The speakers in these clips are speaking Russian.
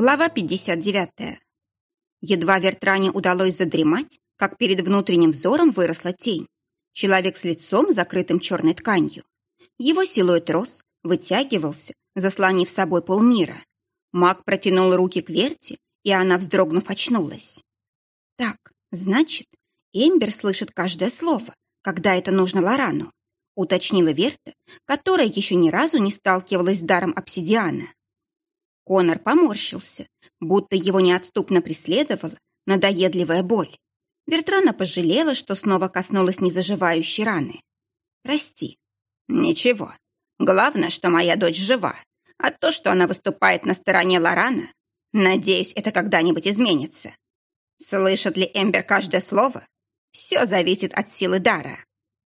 Глава 59. Едва Вертране удалось задремать, как перед внутренним взором выросла тень. Человек с лицом, закрытым черной тканью. Его силуэт рос, вытягивался, заслонив собой полмира. Маг протянул руки к Верте, и она, вздрогнув, очнулась. Так, значит, Эмбер слышит каждое слово, когда это нужно Лорану, уточнила Верта, которая еще ни разу не сталкивалась с даром обсидиана. Конор поморщился, будто его неотступно преследовала надоедливая боль. Вертрана пожалела, что снова коснулась незаживающей раны. «Прости». «Ничего. Главное, что моя дочь жива. А то, что она выступает на стороне Лорана, надеюсь, это когда-нибудь изменится. Слышит ли Эмбер каждое слово? Все зависит от силы дара.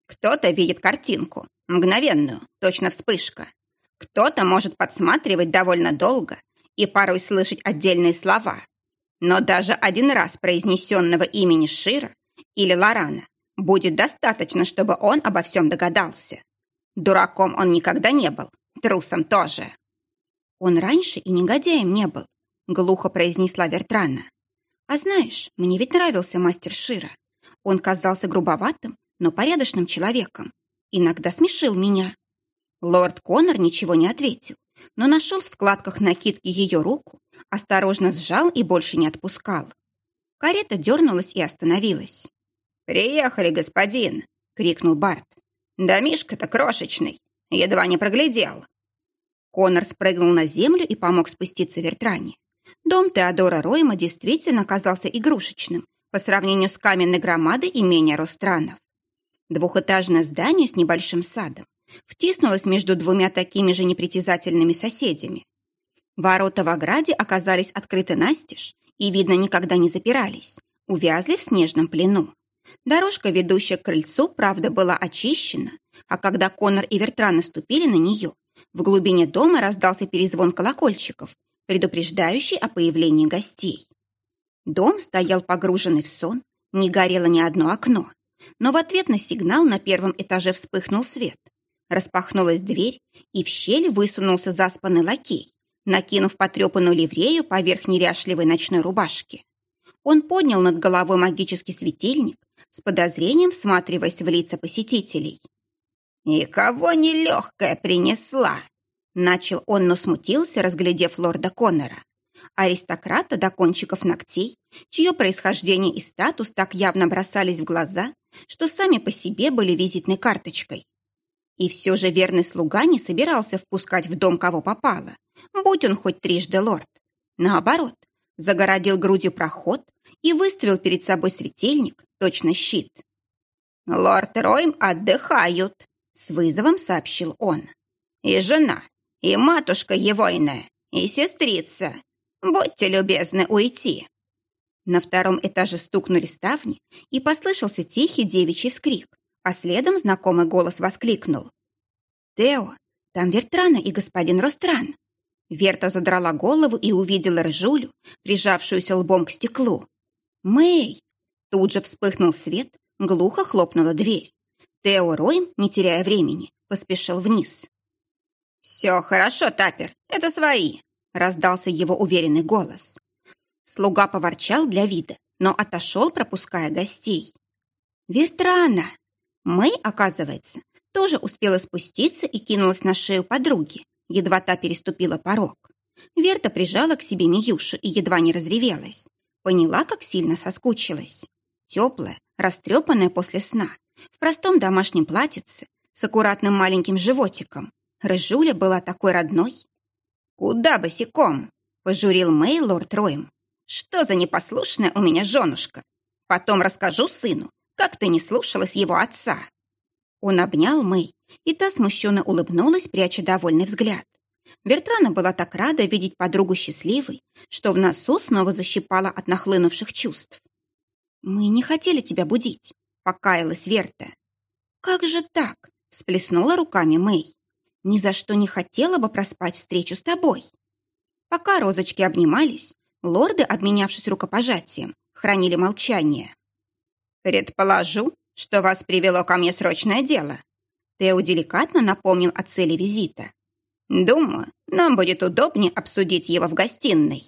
Кто-то видит картинку, мгновенную, точно вспышка. Кто-то может подсматривать довольно долго и порой слышать отдельные слова. Но даже один раз произнесенного имени Шира или Лорана будет достаточно, чтобы он обо всем догадался. Дураком он никогда не был, трусом тоже. Он раньше и негодяем не был, глухо произнесла Вертрана. А знаешь, мне ведь нравился мастер Шира. Он казался грубоватым, но порядочным человеком. Иногда смешил меня. Лорд Коннор ничего не ответил, но нашел в складках накидки ее руку, осторожно сжал и больше не отпускал. Карета дернулась и остановилась. «Приехали, господин!» — крикнул Барт. «Домишко-то крошечный, едва не проглядел». Конор спрыгнул на землю и помог спуститься Вертране. Дом Теодора Ройма действительно казался игрушечным по сравнению с каменной громадой имения Ространов. Двухэтажное здание с небольшим садом, втиснулась между двумя такими же непритязательными соседями. Ворота в ограде оказались открыты настежь и, видно, никогда не запирались, увязли в снежном плену. Дорожка, ведущая к крыльцу, правда, была очищена, а когда Конор и Вертран наступили на нее, в глубине дома раздался перезвон колокольчиков, предупреждающий о появлении гостей. Дом стоял погруженный в сон, не горело ни одно окно, но в ответ на сигнал на первом этаже вспыхнул свет, Распахнулась дверь, и в щель высунулся заспанный лакей, накинув потрепанную ливрею поверх неряшливой ночной рубашки. Он поднял над головой магический светильник, с подозрением всматриваясь в лица посетителей. «И кого нелегкая принесла?» Начал он, но смутился, разглядев лорда Коннора. Аристократа до кончиков ногтей, чье происхождение и статус так явно бросались в глаза, что сами по себе были визитной карточкой. И все же верный слуга не собирался впускать в дом кого попало, будь он хоть трижды лорд. Наоборот, загородил грудью проход и выставил перед собой светильник, точно щит. «Лорд Ройм отдыхают», — с вызовом сообщил он. «И жена, и матушка его иная, и сестрица. Будьте любезны уйти». На втором этаже стукнули ставни, и послышался тихий девичий вскрик а следом знакомый голос воскликнул. «Тео, там Вертрана и господин Ростран!» Верта задрала голову и увидела ржулю, прижавшуюся лбом к стеклу. «Мэй!» Тут же вспыхнул свет, глухо хлопнула дверь. Тео Ройм, не теряя времени, поспешил вниз. «Все хорошо, Тапер, это свои!» раздался его уверенный голос. Слуга поворчал для вида, но отошел, пропуская гостей. «Вертрана!» Мэй, оказывается, тоже успела спуститься и кинулась на шею подруги, едва та переступила порог. Верта прижала к себе Миюшу и едва не разревелась. Поняла, как сильно соскучилась. Теплая, растрепанная после сна, в простом домашнем платьице, с аккуратным маленьким животиком. Рыжуля была такой родной. «Куда босиком?» — пожурил Мэй лорд Роем. «Что за непослушная у меня женушка? Потом расскажу сыну, как ты не слушалась его отца?» Он обнял Мэй, и та смущенно улыбнулась, пряча довольный взгляд. Вертрана была так рада видеть подругу счастливой, что в носу снова защипала от нахлынувших чувств. «Мы не хотели тебя будить», — покаялась Верта. «Как же так?» — всплеснула руками Мэй. «Ни за что не хотела бы проспать встречу с тобой». Пока розочки обнимались, лорды, обменявшись рукопожатием, хранили молчание. «Предположу, что вас привело ко мне срочное дело». Тео деликатно напомнил о цели визита. «Думаю, нам будет удобнее обсудить его в гостиной».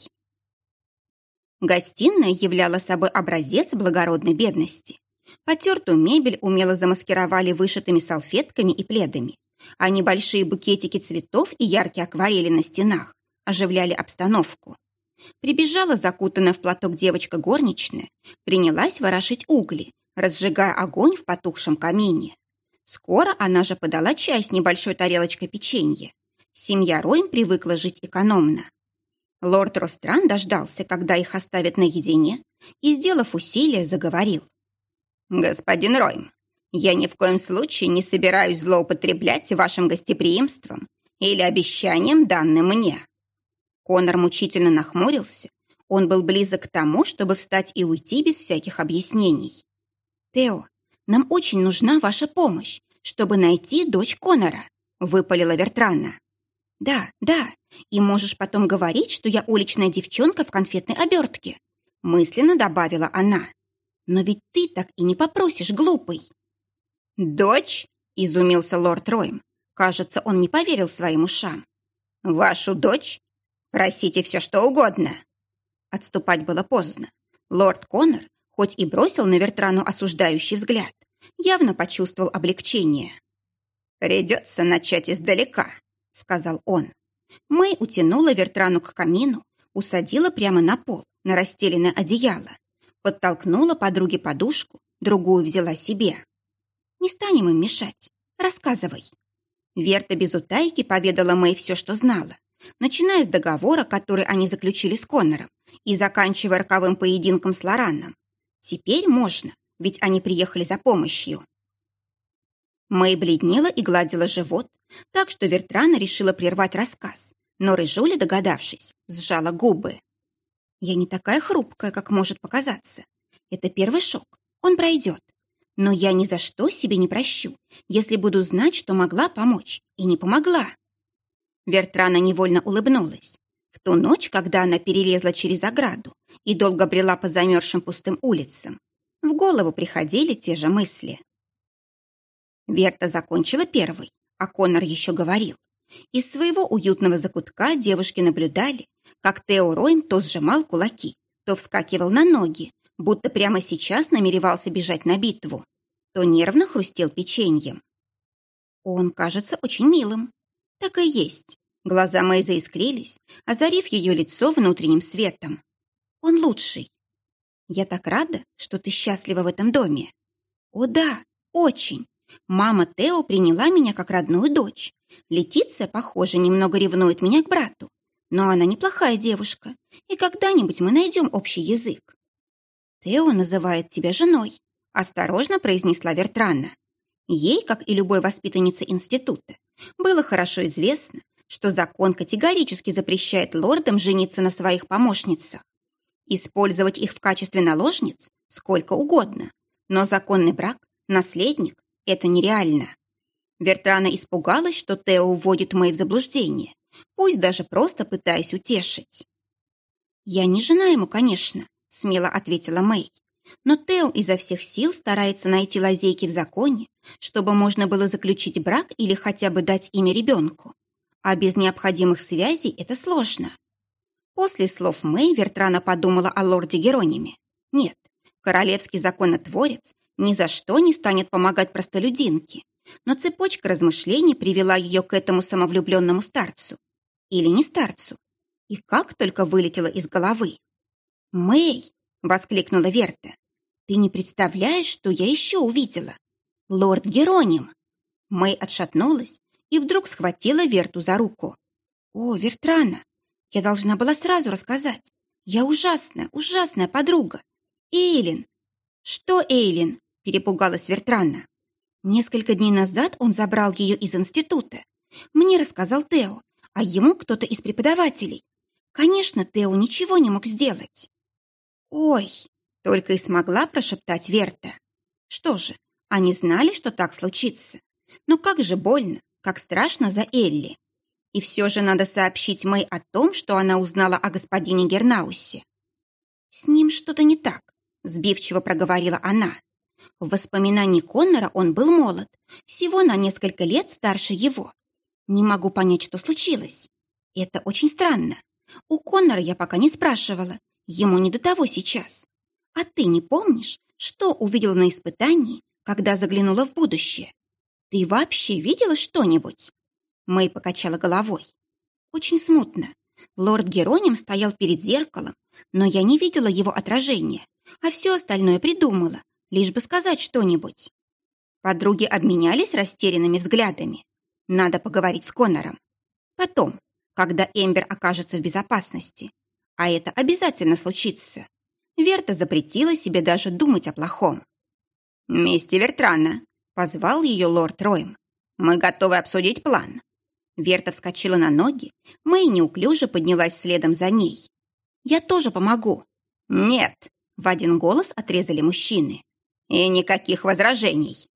Гостиная являла собой образец благородной бедности. Потертую мебель умело замаскировали вышитыми салфетками и пледами, а небольшие букетики цветов и яркие акварели на стенах оживляли обстановку. Прибежала закутанная в платок девочка горничная, принялась ворошить угли, разжигая огонь в потухшем камине. Скоро она же подала чай с небольшой тарелочкой печенья. Семья Роем привыкла жить экономно. Лорд Ростран дождался, когда их оставят наедине, и, сделав усилие, заговорил. «Господин Ройм, я ни в коем случае не собираюсь злоупотреблять вашим гостеприимством или обещанием, данным мне». Конор мучительно нахмурился. Он был близок к тому, чтобы встать и уйти без всяких объяснений. «Тео, нам очень нужна ваша помощь, чтобы найти дочь Конора», — выпалила Вертрана. «Да, да, и можешь потом говорить, что я уличная девчонка в конфетной обертке», мысленно добавила она. «Но ведь ты так и не попросишь, глупый». «Дочь?» — изумился лорд Ройм. Кажется, он не поверил своим ушам. «Вашу дочь? Просите все, что угодно». Отступать было поздно. Лорд Коннор, хоть и бросил на Вертрану осуждающий взгляд, явно почувствовал облегчение. «Придется начать издалека», — сказал он. Мэй утянула Вертрану к камину, усадила прямо на пол, на расстеленное одеяло, подтолкнула подруге подушку, другую взяла себе. «Не станем им мешать. Рассказывай». Верта без утайки поведала Мэй все, что знала, начиная с договора, который они заключили с Коннором, и заканчивая роковым поединком с Лораном. Теперь можно, ведь они приехали за помощью. Мэй бледнела и гладила живот, так что Вертрана решила прервать рассказ, но Рыжуля, догадавшись, сжала губы. «Я не такая хрупкая, как может показаться. Это первый шок, он пройдет. Но я ни за что себе не прощу, если буду знать, что могла помочь и не помогла». Вертрана невольно улыбнулась. В ту ночь, когда она перелезла через ограду и долго брела по замерзшим пустым улицам, в голову приходили те же мысли. Верта закончила первой, а Конор еще говорил. Из своего уютного закутка девушки наблюдали, как Тео Ройн то сжимал кулаки, то вскакивал на ноги, будто прямо сейчас намеревался бежать на битву, то нервно хрустел печеньем. Он кажется очень милым. Так и есть. Глаза Мэй заискрились, озарив ее лицо внутренним светом. Он лучший. Я так рада, что ты счастлива в этом доме. О да, очень. Мама Тео приняла меня как родную дочь. Летиция, похоже, немного ревнует меня к брату. Но она неплохая девушка, и когда-нибудь мы найдем общий язык. Тео называет тебя женой, осторожно произнесла Вертрана. Ей, как и любой воспитаннице института, было хорошо известно, что закон категорически запрещает лордам жениться на своих помощницах. Использовать их в качестве наложниц сколько угодно, но законный брак, наследник это нереально. Вертрана испугалась, что Тео уводит Мэй в заблуждение, пусть даже просто пытаясь утешить. «Я не жена ему, конечно», — смело ответила Мэй. «Но Тео изо всех сил старается найти лазейки в законе, чтобы можно было заключить брак или хотя бы дать имя ребенку. А без необходимых связей это сложно». После слов Мэй Вертрана подумала о лорде Герониме. Нет, королевский законотворец ни за что не станет помогать простолюдинке. Но цепочка размышлений привела ее к этому самовлюбленному старцу. Или не старцу. И как только вылетело из головы. «Мэй!» — воскликнула Верта. «Ты не представляешь, что я еще увидела? Лорд Героним!» Мэй отшатнулась и вдруг схватила Верту за руку. «О, Вертрана, я должна была сразу рассказать. Я ужасная, ужасная подруга. Эйлин!» «Что, Эйлин?» перепугалась Вертрана. Несколько дней назад он забрал ее из института. Мне рассказал Тео, а ему кто-то из преподавателей. Конечно, Тео ничего не мог сделать. «Ой!» — только и смогла прошептать Верта. Что же, они знали, что так случится. Но как же больно, как страшно за Элли. И все же надо сообщить Мэй о том, что она узнала о господине Гернаусе. «С ним что-то не так», — сбивчиво проговорила она. В воспоминании Коннора он был молод, всего на несколько лет старше его. Не могу понять, что случилось. Это очень странно. У Коннора я пока не спрашивала. Ему не до того сейчас. А ты не помнишь, что увидела на испытании, когда заглянула в будущее? Ты вообще видела что-нибудь? Мэй покачала головой. Очень смутно. Лорд Героним стоял перед зеркалом, но я не видела его отражения, а все остальное придумала, лишь бы сказать что-нибудь. Подруги обменялись растерянными взглядами. Надо поговорить с Конором. Потом, когда Эмбер окажется в безопасности. А это обязательно случится. Верта запретила себе даже думать о плохом. «Мисти Вертрана», — позвал ее лорд Ройм. «Мы готовы обсудить план». Верта вскочила на ноги, Мэй неуклюже поднялась следом за ней. «Я тоже помогу». «Нет», — в один голос отрезали мужчины. «И никаких возражений».